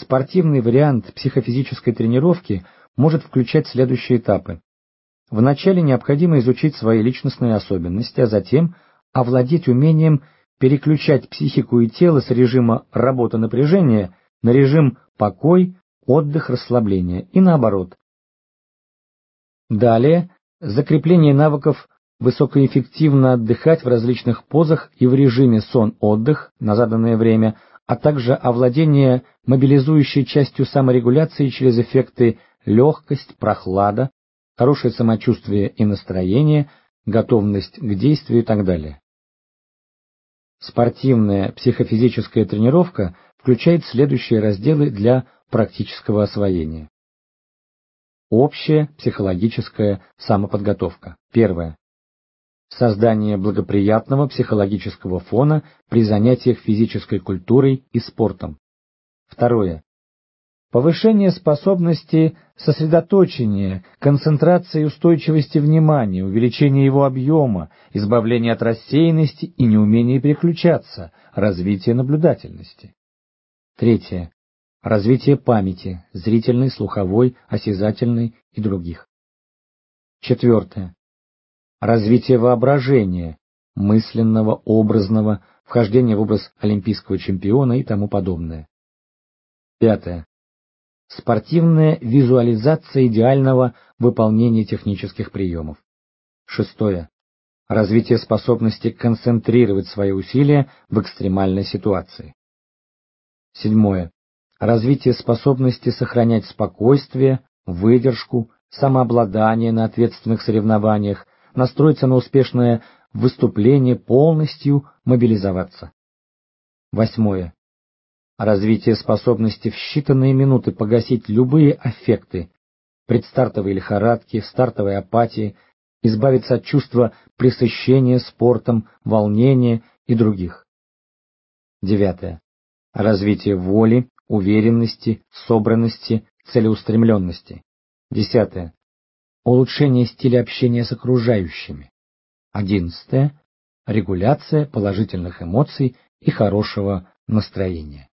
Спортивный вариант психофизической тренировки может включать следующие этапы. Вначале необходимо изучить свои личностные особенности, а затем овладеть умением переключать психику и тело с режима работа напряжения на режим покой, отдых, расслабление и наоборот. Далее закрепление навыков высокоэффективно отдыхать в различных позах и в режиме сон-отдых на заданное время, а также овладение мобилизующей частью саморегуляции через эффекты легкость, прохлада, хорошее самочувствие и настроение, готовность к действию и так далее. Спортивная психофизическая тренировка включает следующие разделы для практического освоения. Общая психологическая самоподготовка. Первое. Создание благоприятного психологического фона при занятиях физической культурой и спортом. Второе. Повышение способности сосредоточения, концентрации и устойчивости внимания, увеличение его объема, избавление от рассеянности и неумения переключаться, развитие наблюдательности. Третье. Развитие памяти, зрительной, слуховой, осязательной и других. Четвертое. Развитие воображения, мысленного, образного, вхождение в образ олимпийского чемпиона и тому подобное. Пятое. Спортивная визуализация идеального выполнения технических приемов. Шестое. Развитие способности концентрировать свои усилия в экстремальной ситуации. Седьмое. Развитие способности сохранять спокойствие, выдержку, самообладание на ответственных соревнованиях, настроиться на успешное выступление, полностью мобилизоваться. Восьмое. Развитие способности в считанные минуты погасить любые аффекты, предстартовой лихорадки, стартовой апатии, избавиться от чувства пресыщения спортом, волнения и других. Девятое. Развитие воли, уверенности, собранности, целеустремленности. Десятое. Улучшение стиля общения с окружающими. Одиннадцатое. Регуляция положительных эмоций и хорошего настроения.